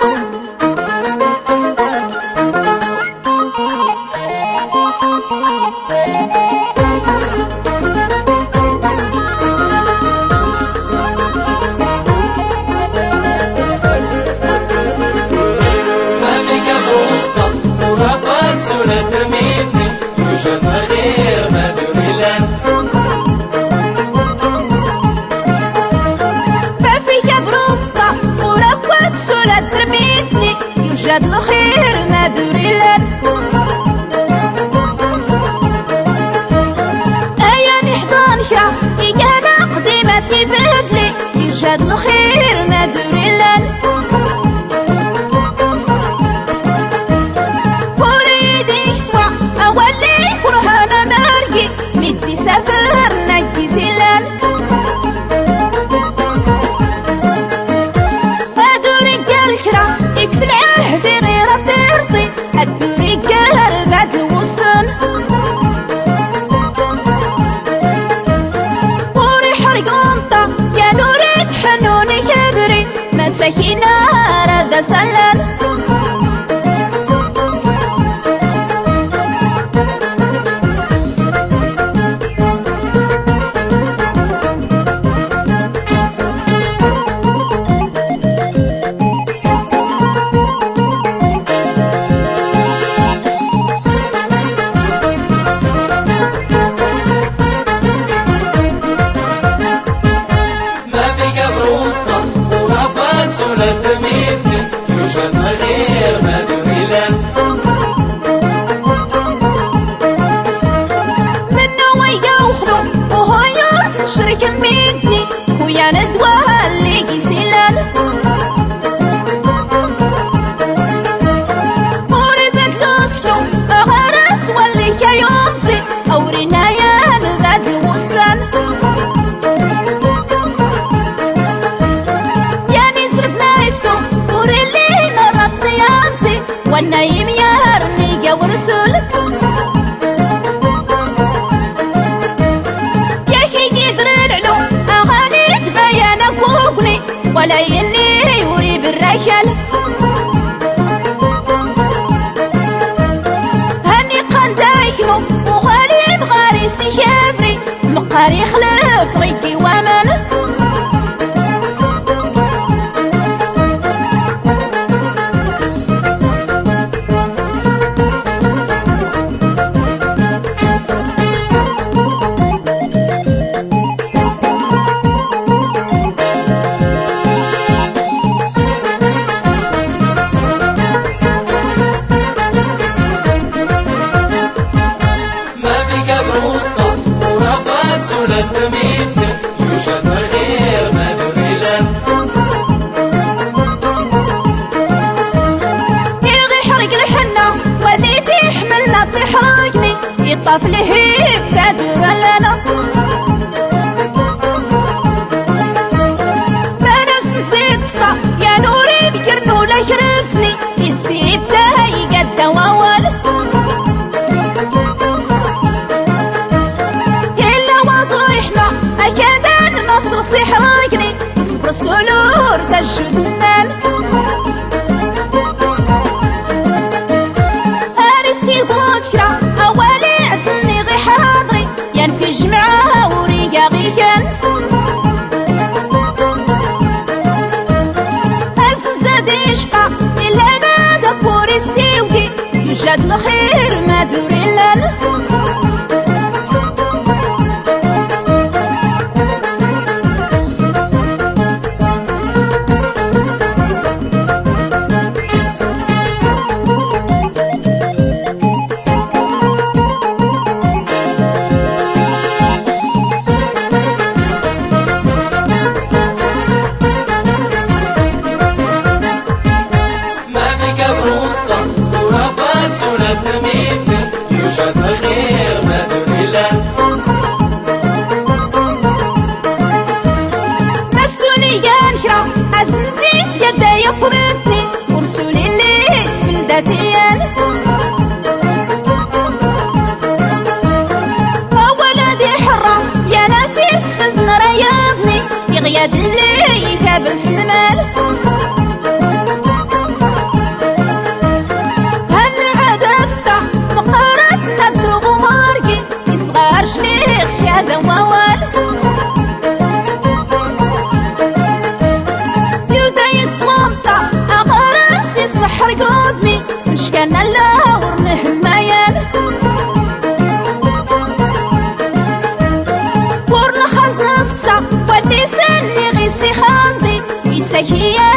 Oh. سكينة رد سلام محمد علينا nada também. الوسطى وربان سنة تميتنا يوجد الخير ما دون له السنية الكرام عزم زيس يدي اللي غيسي خاندي يسهيان